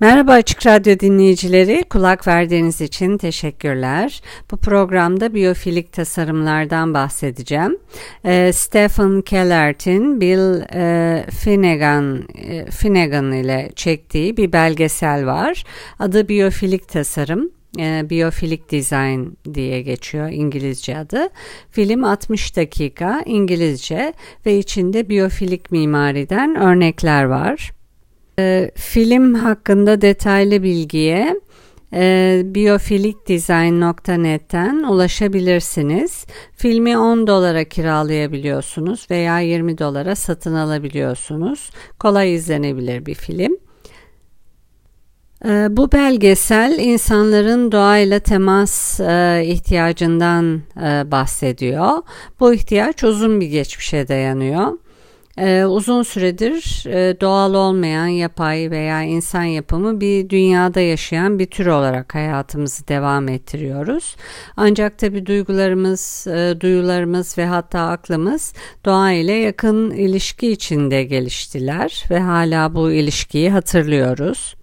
Merhaba Açık Radyo dinleyicileri, kulak verdiğiniz için teşekkürler. Bu programda biyofilik tasarımlardan bahsedeceğim. E, Stephen Kellert'in Bill e, Finnegan, e, Finnegan ile çektiği bir belgesel var. Adı Biyofilik Tasarım. E, Biofilik Design diye geçiyor İngilizce adı. Film 60 dakika İngilizce ve içinde biyofilik mimariden örnekler var. E, film hakkında detaylı bilgiye e, biofilikdesign.net'ten ulaşabilirsiniz. Filmi 10 dolara kiralayabiliyorsunuz veya 20 dolara satın alabiliyorsunuz. Kolay izlenebilir bir film. E, bu belgesel insanların doğayla temas e, ihtiyacından e, bahsediyor. Bu ihtiyaç uzun bir geçmişe dayanıyor. Ee, uzun süredir e, doğal olmayan yapay veya insan yapımı bir dünyada yaşayan bir tür olarak hayatımızı devam ettiriyoruz. Ancak tabi duygularımız, e, duyularımız ve hatta aklımız doğa ile yakın ilişki içinde geliştiler ve hala bu ilişkiyi hatırlıyoruz.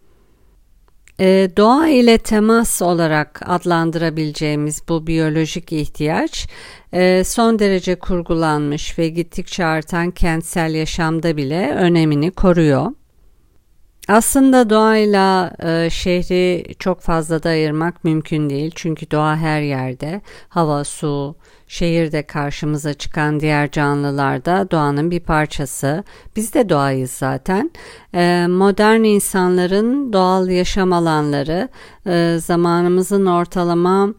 E, doğa ile temas olarak adlandırabileceğimiz bu biyolojik ihtiyaç e, son derece kurgulanmış ve gittikçe artan kentsel yaşamda bile önemini koruyor. Aslında doğayla e, şehri çok fazla da ayırmak mümkün değil. Çünkü doğa her yerde. Hava, su, şehirde karşımıza çıkan diğer canlılar da doğanın bir parçası. Biz de doğayız zaten. E, modern insanların doğal yaşam alanları e, zamanımızın ortalama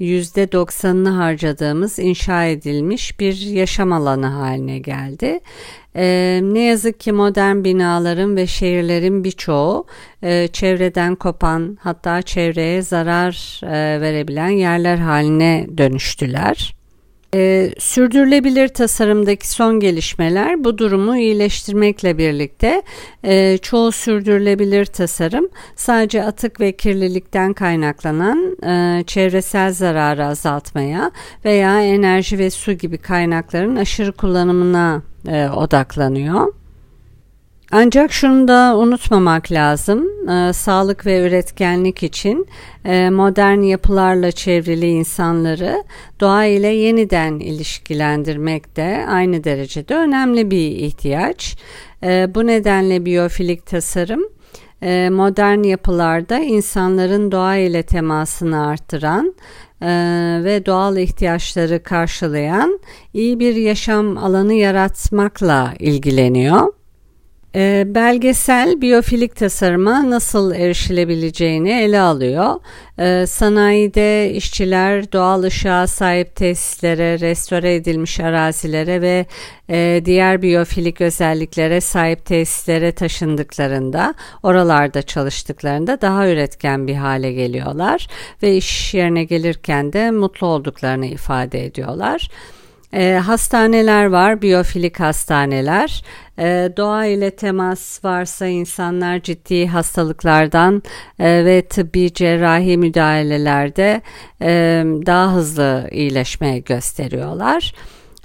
%90'ını harcadığımız inşa edilmiş bir yaşam alanı haline geldi. Ee, ne yazık ki modern binaların ve şehirlerin birçoğu e, çevreden kopan hatta çevreye zarar e, verebilen yerler haline dönüştüler. Ee, sürdürülebilir tasarımdaki son gelişmeler bu durumu iyileştirmekle birlikte e, çoğu sürdürülebilir tasarım sadece atık ve kirlilikten kaynaklanan e, çevresel zararı azaltmaya veya enerji ve su gibi kaynakların aşırı kullanımına e, odaklanıyor. Ancak şunu da unutmamak lazım. E, sağlık ve üretkenlik için e, modern yapılarla çevrili insanları doğa ile yeniden ilişkilendirmek de aynı derecede önemli bir ihtiyaç. E, bu nedenle biyofilik tasarım e, modern yapılarda insanların doğa ile temasını arttıran e, ve doğal ihtiyaçları karşılayan iyi bir yaşam alanı yaratmakla ilgileniyor. E, belgesel biyofilik tasarıma nasıl erişilebileceğini ele alıyor. E, sanayide işçiler doğal ışığa sahip tesislere, restore edilmiş arazilere ve e, diğer biyofilik özelliklere sahip tesislere taşındıklarında, oralarda çalıştıklarında daha üretken bir hale geliyorlar ve iş yerine gelirken de mutlu olduklarını ifade ediyorlar. E, hastaneler var, biyofilik hastaneler. E, doğa ile temas varsa insanlar ciddi hastalıklardan e, ve tıbbi cerrahi müdahalelerde e, daha hızlı iyileşme gösteriyorlar.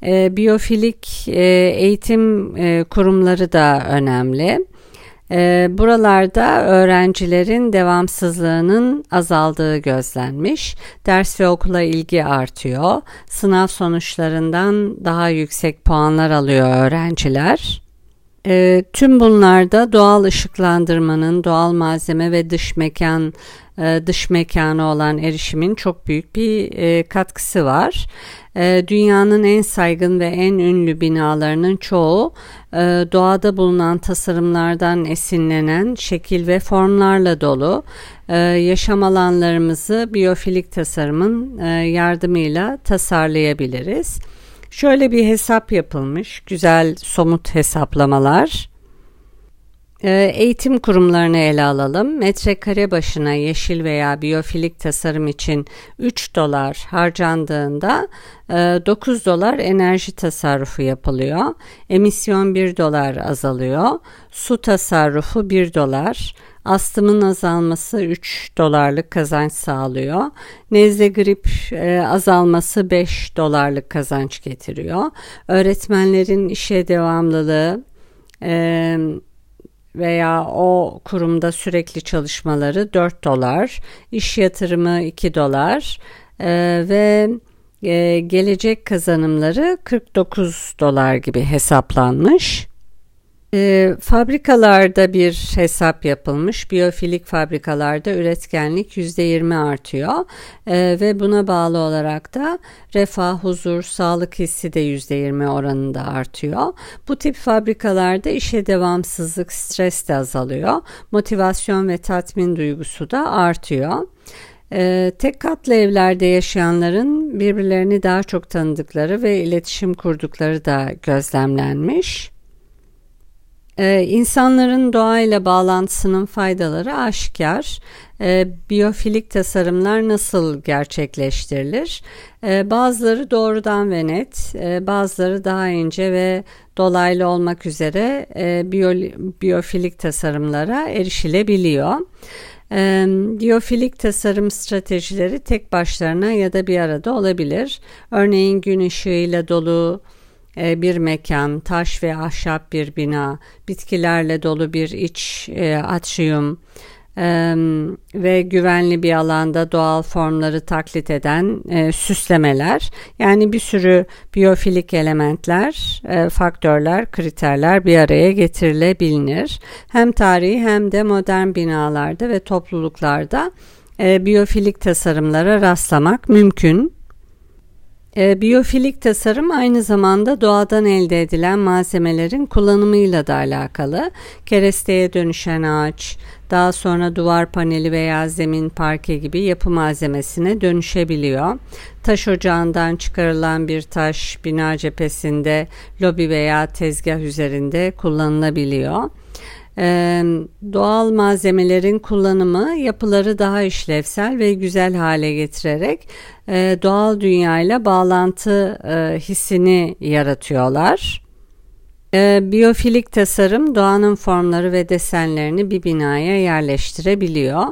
E, biyofilik e, eğitim e, kurumları da önemli. E, buralarda öğrencilerin devamsızlığının azaldığı gözlenmiş. Ders ve okula ilgi artıyor. Sınav sonuçlarından daha yüksek puanlar alıyor öğrenciler. E, tüm bunlarda doğal ışıklandırmanın, doğal malzeme ve dış mekan e, dış mekanı olan erişimin çok büyük bir e, katkısı var. E, dünyanın en saygın ve en ünlü binalarının çoğu doğada bulunan tasarımlardan esinlenen şekil ve formlarla dolu. Yaşam alanlarımızı biyofilik tasarımın yardımıyla tasarlayabiliriz. Şöyle bir hesap yapılmış, güzel somut hesaplamalar. Ee, eğitim kurumlarını ele alalım. Metrekare başına yeşil veya biyofilik tasarım için 3 dolar harcandığında 9 e, dolar enerji tasarrufu yapılıyor. Emisyon 1 dolar azalıyor. Su tasarrufu 1 dolar. Astımın azalması 3 dolarlık kazanç sağlıyor. Nezle grip e, azalması 5 dolarlık kazanç getiriyor. Öğretmenlerin işe devamlılığı e, veya o kurumda sürekli çalışmaları 4 dolar, iş yatırımı 2 dolar e, ve e, gelecek kazanımları 49 dolar gibi hesaplanmış. E, fabrikalarda bir hesap yapılmış. Biyofilik fabrikalarda üretkenlik %20 artıyor e, ve buna bağlı olarak da refah, huzur, sağlık hissi de %20 oranında artıyor. Bu tip fabrikalarda işe devamsızlık, stres de azalıyor. Motivasyon ve tatmin duygusu da artıyor. Ee, tek katlı evlerde yaşayanların birbirlerini daha çok tanıdıkları ve iletişim kurdukları da gözlemlenmiş. Ee, insanların doğayla bağlantısının faydaları aşikar. Ee, biyofilik tasarımlar nasıl gerçekleştirilir? Ee, bazıları doğrudan ve net, e, bazıları daha ince ve dolaylı olmak üzere e, biyo, biyofilik tasarımlara erişilebiliyor. E, biyofilik tasarım stratejileri tek başlarına ya da bir arada olabilir. Örneğin gün ışığıyla dolu, bir mekan, taş ve ahşap bir bina, bitkilerle dolu bir iç e, atrium e, ve güvenli bir alanda doğal formları taklit eden e, süslemeler. Yani bir sürü biyofilik elementler, e, faktörler, kriterler bir araya getirilebilir. Hem tarihi hem de modern binalarda ve topluluklarda e, biyofilik tasarımlara rastlamak mümkün. E, biyofilik tasarım aynı zamanda doğadan elde edilen malzemelerin kullanımıyla da alakalı. Keresteye dönüşen ağaç, daha sonra duvar paneli veya zemin parke gibi yapı malzemesine dönüşebiliyor. Taş ocağından çıkarılan bir taş bina cephesinde, lobi veya tezgah üzerinde kullanılabiliyor. Ee, doğal malzemelerin kullanımı yapıları daha işlevsel ve güzel hale getirerek e, doğal dünyayla bağlantı e, hissini yaratıyorlar. E, biyofilik tasarım doğanın formları ve desenlerini bir binaya yerleştirebiliyor.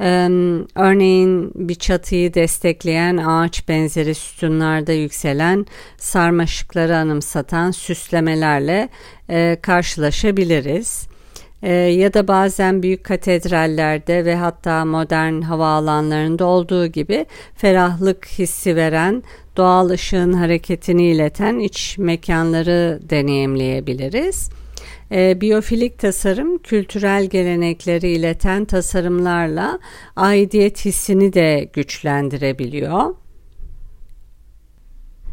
Ee, örneğin bir çatıyı destekleyen ağaç benzeri sütunlarda yükselen sarmaşıkları anımsatan süslemelerle e, karşılaşabiliriz e, ya da bazen büyük katedrallerde ve hatta modern havaalanlarında olduğu gibi ferahlık hissi veren doğal ışığın hareketini ileten iç mekanları deneyimleyebiliriz. E, biyofilik tasarım kültürel gelenekleri ileten tasarımlarla aidiyet hissini de güçlendirebiliyor.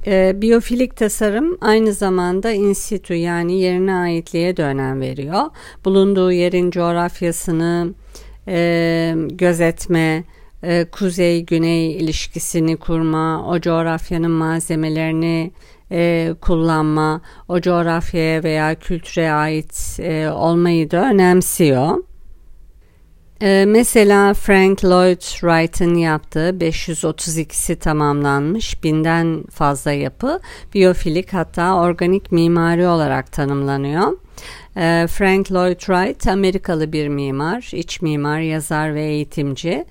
E, biyofilik tasarım aynı zamanda in situ yani yerine aitliğe de önem veriyor. Bulunduğu yerin coğrafyasını e, gözetme, e, kuzey-güney ilişkisini kurma, o coğrafyanın malzemelerini e, kullanma, o coğrafyaya veya kültüre ait e, olmayı da önemsiyor. Ee, mesela Frank Lloyd Wright'ın yaptığı 532'si tamamlanmış binden fazla yapı biyofilik hatta organik mimari olarak tanımlanıyor. Ee, Frank Lloyd Wright Amerikalı bir mimar, iç mimar, yazar ve eğitimci.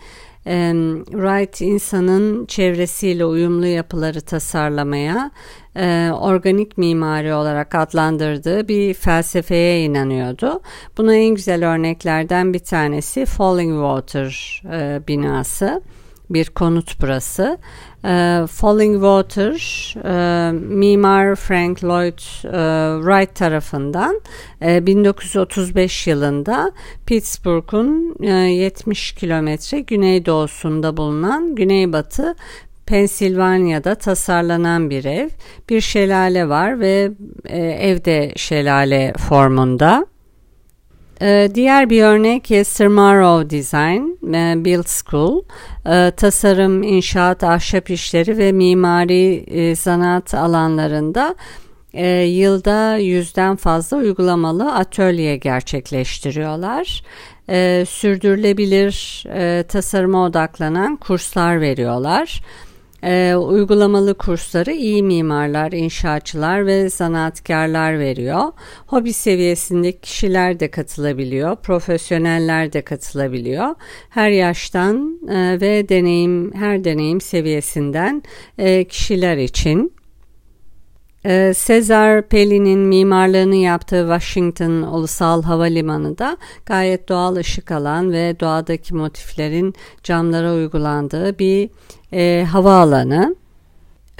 Wright insanın çevresiyle uyumlu yapıları tasarlamaya e, organik mimari olarak adlandırdığı bir felsefeye inanıyordu. Buna en güzel örneklerden bir tanesi Falling Water e, binası bir konut burası. E, Falling Water e, mimar Frank Lloyd e, Wright tarafından e, 1935 yılında Pittsburgh'un e, 70 kilometre güneydoğusunda bulunan güneybatı Pensilvanya'da tasarlanan bir ev. Bir şelale var ve e, evde şelale formunda. E, diğer bir örnek Yester Morrow Design, e, Build School. E, tasarım, inşaat, ahşap işleri ve mimari e, sanat alanlarında e, yılda yüzden fazla uygulamalı atölye gerçekleştiriyorlar. E, sürdürülebilir e, tasarıma odaklanan kurslar veriyorlar. E, uygulamalı kursları iyi mimarlar, inşaatçılar ve sanatkarlar veriyor. Hobi seviyesindeki kişiler de katılabiliyor, profesyoneller de katılabiliyor. Her yaştan e, ve deneyim, her deneyim seviyesinden e, kişiler için. Ee, Cesar Pellin'in mimarlığını yaptığı Washington Ulusal Havalimanı da gayet doğal ışık alan ve doğadaki motiflerin camlara uygulandığı bir e, havaalanı.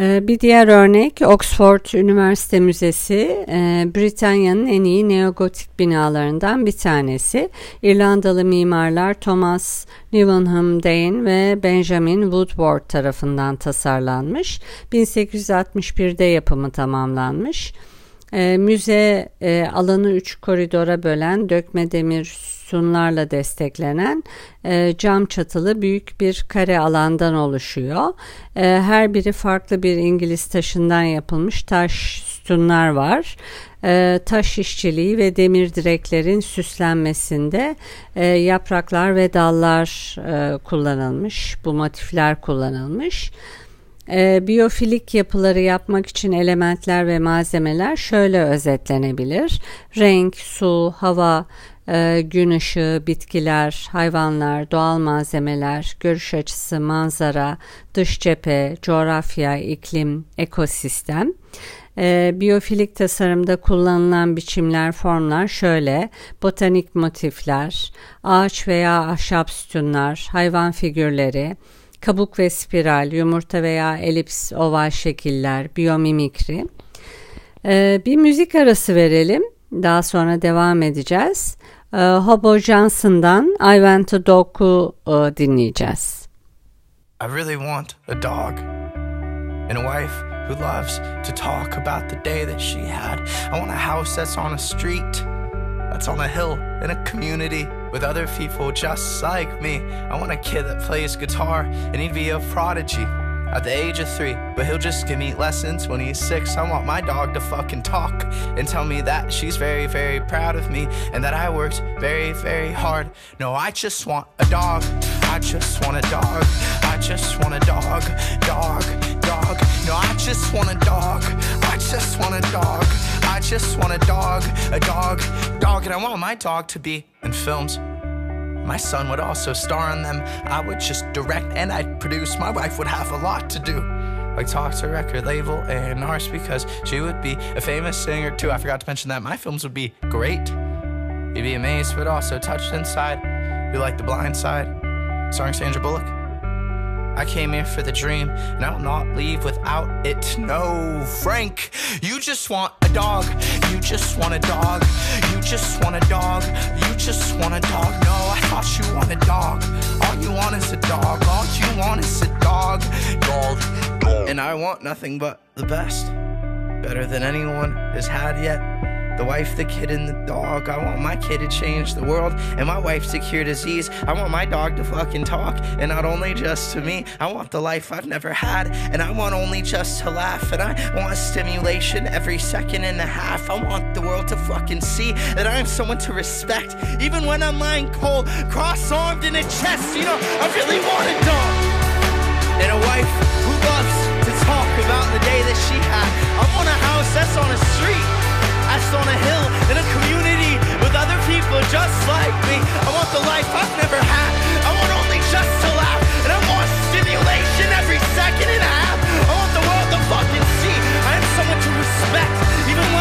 Ee, bir diğer örnek Oxford Üniversite Müzesi e, Britanya'nın en iyi neogotik binalarından bir tanesi. İrlandalı mimarlar Thomas Nevenham Dane ve Benjamin Woodward tarafından tasarlanmış. 1861'de yapımı tamamlanmış. E, müze e, alanı 3 koridora bölen dökme demir sütunlarla desteklenen e, cam çatılı büyük bir kare alandan oluşuyor. E, her biri farklı bir İngiliz taşından yapılmış taş sütunlar var. E, taş işçiliği ve demir direklerin süslenmesinde e, yapraklar ve dallar e, kullanılmış. Bu motifler kullanılmış. E, biyofilik yapıları yapmak için elementler ve malzemeler şöyle özetlenebilir. Renk, su, hava, e, gün ışığı, bitkiler, hayvanlar, doğal malzemeler, görüş açısı, manzara, dış cephe, coğrafya, iklim, ekosistem. E, biyofilik tasarımda kullanılan biçimler, formlar şöyle, botanik motifler, ağaç veya ahşap sütunlar, hayvan figürleri, kabuk ve spiral, yumurta veya elips, oval şekiller, biyomimikri. Ee, bir müzik arası verelim. Daha sonra devam edeceğiz. Ee, Hobo Johnson'dan I Want to Dog'u e, dinleyeceğiz. I really want a dog and a wife who loves to talk about the day that she had. I want a house that's on a street, that's on a hill in a community with other people just like me. I want a kid that plays guitar and he'd be a prodigy at the age of three, but he'll just give me lessons when he's six. I want my dog to fucking talk and tell me that she's very, very proud of me and that I worked very, very hard. No, I just want a dog. I just want a dog. I just want a dog. Dog, dog. No, I just want a dog. I just want a dog. I just want a dog. A dog, dog. And I want my dog to be in films. My son would also star in them. I would just direct and I'd produce. My wife would have a lot to do. Like talk to record label and ours because she would be a famous singer too. I forgot to mention that my films would be great. You'd be amazed, but also touched inside. You like The Blind Side, starring Sandra Bullock. I came here for the dream, and I will not leave without it. No, Frank, you just want a dog. You just want a dog. You just want a dog. You just want a dog. No, I thought you want a dog. All you want is a dog. All you want is a dog. Dog. dog. And I want nothing but the best. Better than anyone has had yet. The wife, the kid, and the dog. I want my kid to change the world, and my wife to cure disease. I want my dog to fucking talk, and not only just to me. I want the life I've never had, and I want only just to laugh. And I want stimulation every second and a half. I want the world to fucking see that I am someone to respect, even when I'm lying cold, cross-armed in a chest. You know, I really want a dog and a wife who loves to talk about the day that she had. I want a house that's on a street On a hill in a community with other people just like me. I want the life I've never had. I want only just to laugh. And I want stimulation every second and a half. I want the world to fucking see. I am someone to respect. Even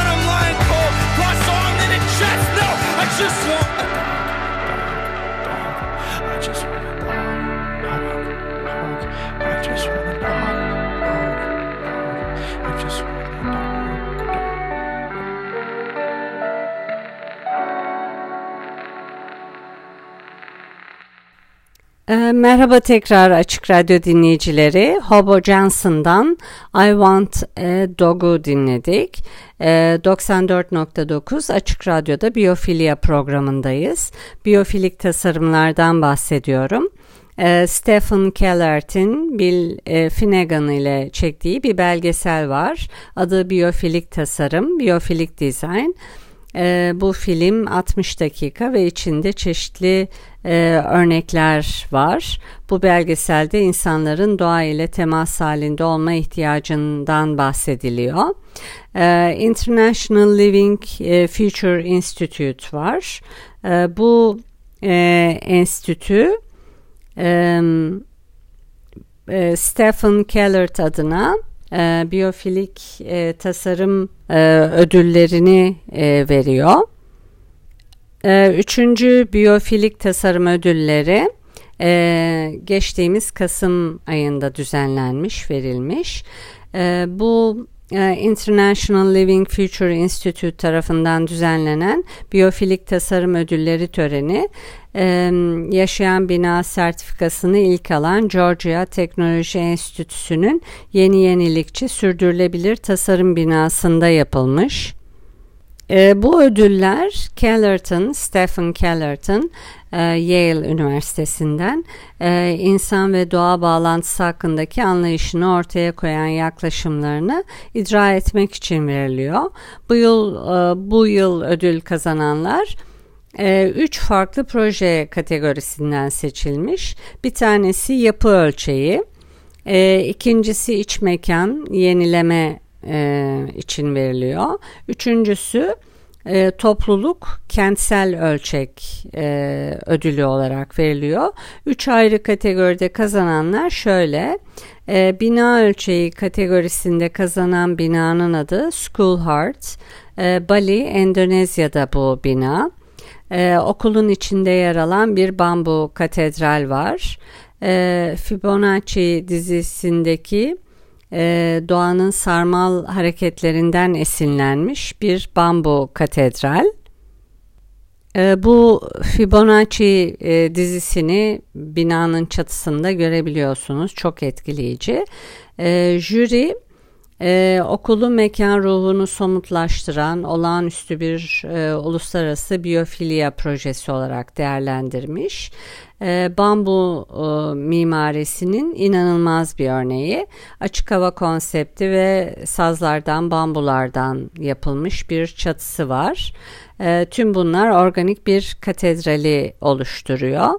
merhaba tekrar Açık Radyo dinleyicileri. Hobo Johnson'dan I Want a Dog'u dinledik. 94.9 ee, Açık Radyo'da Biyofilya programındayız. Biyofilik tasarımlardan bahsediyorum. e, Stephen Kellert'in Bill e, Finnegan ile çektiği bir belgesel var. Adı Biyofilik Tasarım, Biyofilik Design. E, bu film 60 dakika ve içinde çeşitli e, örnekler var. Bu belgeselde insanların doğa ile temas halinde olma ihtiyacından bahsediliyor. E, International Living e, Future Institute var. E, bu e, enstitü e, e, Stephen Kellert adına e, biyofilik e, tasarım e, ödüllerini e, veriyor. E, üçüncü biyofilik tasarım ödülleri e, geçtiğimiz Kasım ayında düzenlenmiş, verilmiş. E, bu International Living Future Institute tarafından düzenlenen biyofilik tasarım ödülleri töreni yaşayan bina sertifikasını ilk alan Georgia Teknoloji Enstitüsü'nün yeni yenilikçi sürdürülebilir tasarım binasında yapılmış. E, bu ödüller Kellerton, Stephen Kellerton, e, Yale Üniversitesi'nden e, insan ve doğa bağlantısı hakkındaki anlayışını ortaya koyan yaklaşımlarını icra etmek için veriliyor. Bu yıl e, bu yıl ödül kazananlar e, üç farklı proje kategorisinden seçilmiş. Bir tanesi yapı ölçeği, e, ikincisi iç mekan yenileme e, için veriliyor. Üçüncüsü e, topluluk kentsel ölçek e, ödülü olarak veriliyor. Üç ayrı kategoride kazananlar şöyle. E, bina ölçeği kategorisinde kazanan binanın adı School Heart. Bali, Endonezya'da bu bina. E, okulun içinde yer alan bir bambu katedral var. E, Fibonacci dizisindeki e, doğanın sarmal hareketlerinden esinlenmiş bir bambu katedral. E, bu Fibonacci e, dizisini binanın çatısında görebiliyorsunuz. Çok etkileyici. E, jüri ee, okulu mekan ruhunu somutlaştıran olağanüstü bir e, uluslararası biyofilya projesi olarak değerlendirmiş. E, bambu e, mimarisinin inanılmaz bir örneği. Açık hava konsepti ve sazlardan, bambulardan yapılmış bir çatısı var. E, tüm bunlar organik bir katedrali oluşturuyor.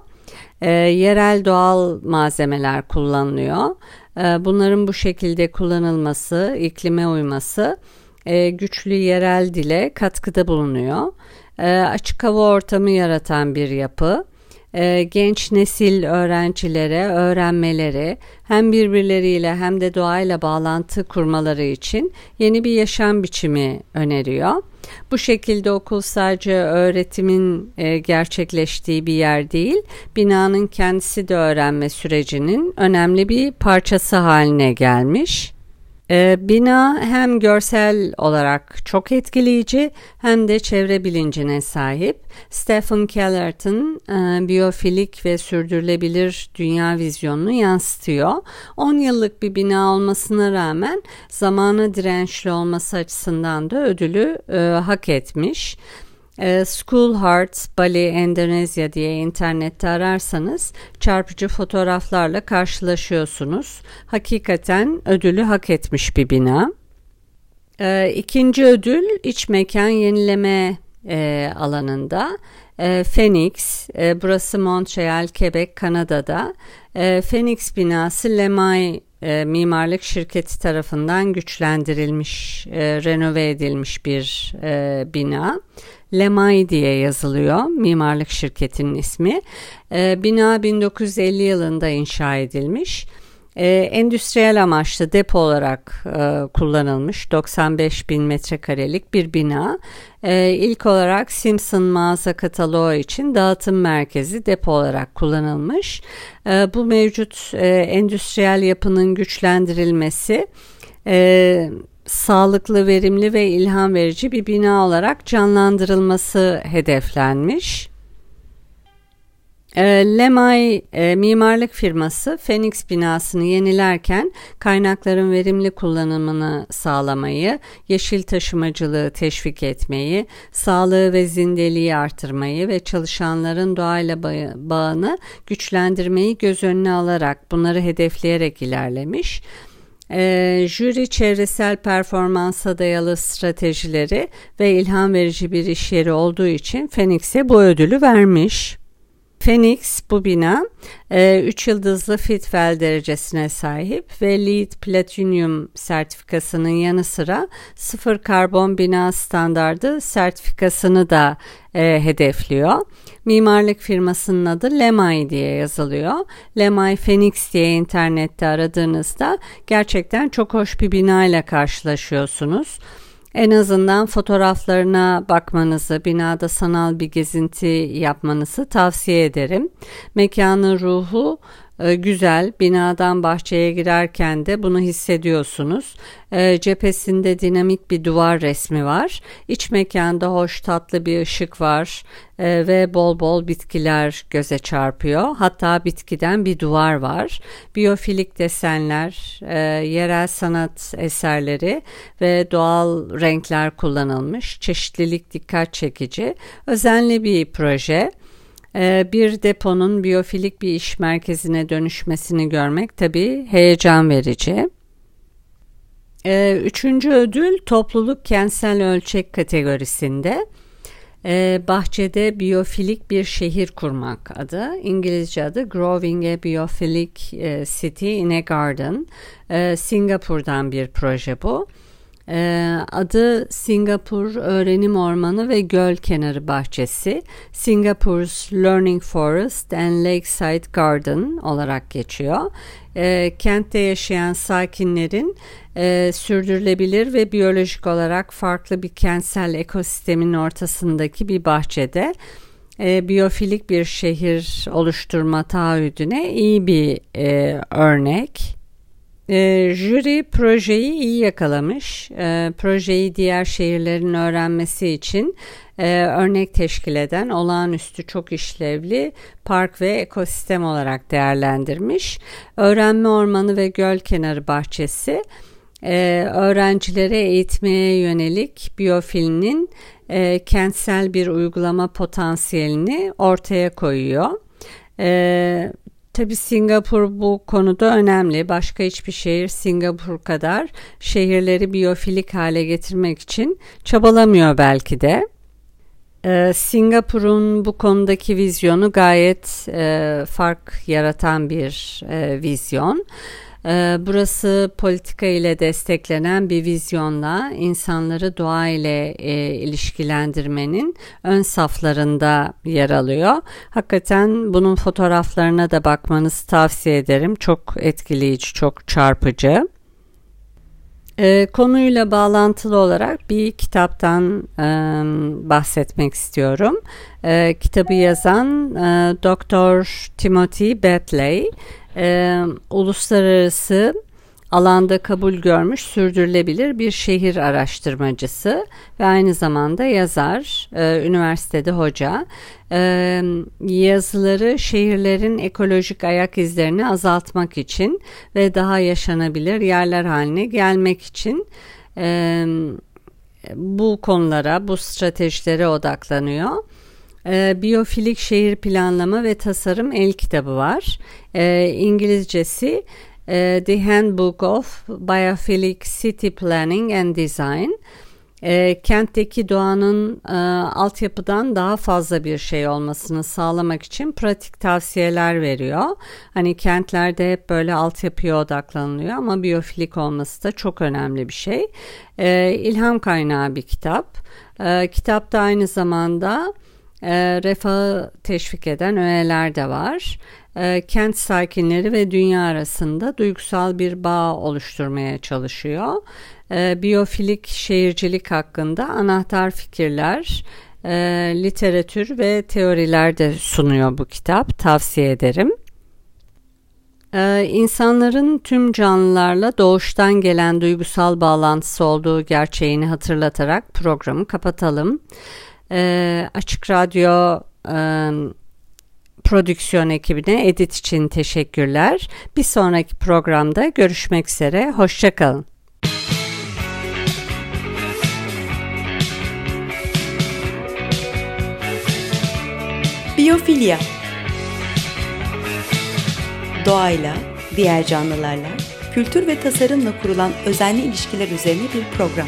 E, yerel doğal malzemeler kullanılıyor. E, bunların bu şekilde kullanılması, iklime uyması e, güçlü yerel dile katkıda bulunuyor. E, açık hava ortamı yaratan bir yapı e, genç nesil öğrencilere öğrenmeleri hem birbirleriyle hem de doğayla bağlantı kurmaları için yeni bir yaşam biçimi öneriyor. Bu şekilde okul sadece öğretimin e, gerçekleştiği bir yer değil, binanın kendisi de öğrenme sürecinin önemli bir parçası haline gelmiş. E, bina hem görsel olarak çok etkileyici hem de çevre bilincine sahip. Stephen Kellerton e, biyofilik ve sürdürülebilir dünya vizyonunu yansıtıyor. 10 yıllık bir bina olmasına rağmen zamana dirençli olması açısından da ödülü e, hak etmiş. E, School Heart Bali Endonezya diye internette ararsanız çarpıcı fotoğraflarla karşılaşıyorsunuz. Hakikaten ödülü hak etmiş bir bina. E, ikinci ödül iç mekan yenileme e, alanında. E, Phoenix, e, burası Montreal, Quebec, Kanada'da. Phoenix binası Lemay e, mimarlık şirketi tarafından güçlendirilmiş, e, renove edilmiş bir e, bina. Lemay diye yazılıyor mimarlık şirketinin ismi. E, bina 1950 yılında inşa edilmiş. E, endüstriyel amaçlı depo olarak e, kullanılmış 95 bin metrekarelik bir bina. E, ilk olarak Simpson mağaza kataloğu için dağıtım merkezi depo olarak kullanılmış. Bu mevcut e, endüstriyel yapının güçlendirilmesi e, sağlıklı, verimli ve ilham verici bir bina olarak canlandırılması hedeflenmiş. E, Lemay e, mimarlık firması Phoenix binasını yenilerken kaynakların verimli kullanımını sağlamayı, yeşil taşımacılığı teşvik etmeyi, sağlığı ve zindeliği artırmayı ve çalışanların doğayla bağını güçlendirmeyi göz önüne alarak bunları hedefleyerek ilerlemiş. E, jüri çevresel performansa dayalı stratejileri ve ilham verici bir iş yeri olduğu için Phoenix'e bu ödülü vermiş. Phoenix bu bina 3 e, yıldızlı Fitwel derecesine sahip ve LEED Platinum sertifikasının yanı sıra sıfır karbon bina standardı sertifikasını da e, hedefliyor. Mimarlık firmasının adı Lemay diye yazılıyor. Lemay Phoenix diye internette aradığınızda gerçekten çok hoş bir bina ile karşılaşıyorsunuz en azından fotoğraflarına bakmanızı, binada sanal bir gezinti yapmanızı tavsiye ederim. Mekanın ruhu güzel. Binadan bahçeye girerken de bunu hissediyorsunuz. E, cephesinde dinamik bir duvar resmi var. İç mekanda hoş tatlı bir ışık var e, ve bol bol bitkiler göze çarpıyor. Hatta bitkiden bir duvar var. Biyofilik desenler, yerel sanat eserleri ve doğal renkler kullanılmış. Çeşitlilik dikkat çekici. Özenli bir proje. Ee, bir deponun biyofilik bir iş merkezine dönüşmesini görmek tabii heyecan verici. Ee, üçüncü ödül topluluk kentsel ölçek kategorisinde. Ee, bahçede biyofilik bir şehir kurmak adı. İngilizce adı Growing a Biophilic e, City in a Garden. Singapur'dan bir proje bu. Ee, adı Singapur Öğrenim Ormanı ve Göl Kenarı Bahçesi, Singapore's Learning Forest and Lakeside Garden olarak geçiyor. E, kentte yaşayan sakinlerin e, sürdürülebilir ve biyolojik olarak farklı bir kentsel ekosistemin ortasındaki bir bahçede e, biyofilik bir şehir oluşturma taahhüdüne iyi bir e, örnek. E, jüri projeyi iyi yakalamış. E, projeyi diğer şehirlerin öğrenmesi için e, örnek teşkil eden olağanüstü çok işlevli park ve ekosistem olarak değerlendirmiş. Öğrenme ormanı ve göl kenarı bahçesi e, öğrencilere eğitmeye yönelik biyofilinin e, kentsel bir uygulama potansiyelini ortaya koyuyor. E, Tabi Singapur bu konuda önemli. Başka hiçbir şehir Singapur kadar şehirleri biyofilik hale getirmek için çabalamıyor belki de. Ee, Singapur'un bu konudaki vizyonu gayet e, fark yaratan bir e, vizyon. Ee, burası politika ile desteklenen bir vizyonla insanları doğa ile e, ilişkilendirmenin ön saflarında yer alıyor. Hakikaten bunun fotoğraflarına da bakmanızı tavsiye ederim. Çok etkileyici, çok çarpıcı. E, konuyla bağlantılı olarak bir kitaptan e, bahsetmek istiyorum. E, kitabı yazan e, Dr. Timothy Bentley e, uluslararası alanda kabul görmüş sürdürülebilir bir şehir araştırmacısı ve aynı zamanda yazar, e, üniversitede hoca. E, yazıları şehirlerin ekolojik ayak izlerini azaltmak için ve daha yaşanabilir yerler haline gelmek için e, bu konulara, bu stratejilere odaklanıyor. E, Biyofilik Şehir Planlama ve Tasarım El kitabı var. E, İngilizcesi e, The Handbook of Biophilic City Planning and Design. E, kentteki doğanın e, altyapıdan daha fazla bir şey olmasını sağlamak için pratik tavsiyeler veriyor. Hani kentlerde hep böyle altyapıya odaklanılıyor ama biyofilik olması da çok önemli bir şey. E, ilham kaynağı bir kitap. E, kitapta aynı zamanda e, refahı teşvik eden öğeler de var. E, kent sakinleri ve dünya arasında duygusal bir bağ oluşturmaya çalışıyor. E, biyofilik şehircilik hakkında anahtar fikirler, e, literatür ve teoriler de sunuyor bu kitap. Tavsiye ederim. Ee, insanların tüm canlılarla doğuştan gelen duygusal bağlantısı olduğu gerçeğini hatırlatarak programı kapatalım e, Açık Radyo e, prodüksiyon ekibine edit için teşekkürler. Bir sonraki programda görüşmek üzere. Hoşçakalın. Biyofilya Doğayla, diğer canlılarla, kültür ve tasarımla kurulan özenli ilişkiler üzerine bir program.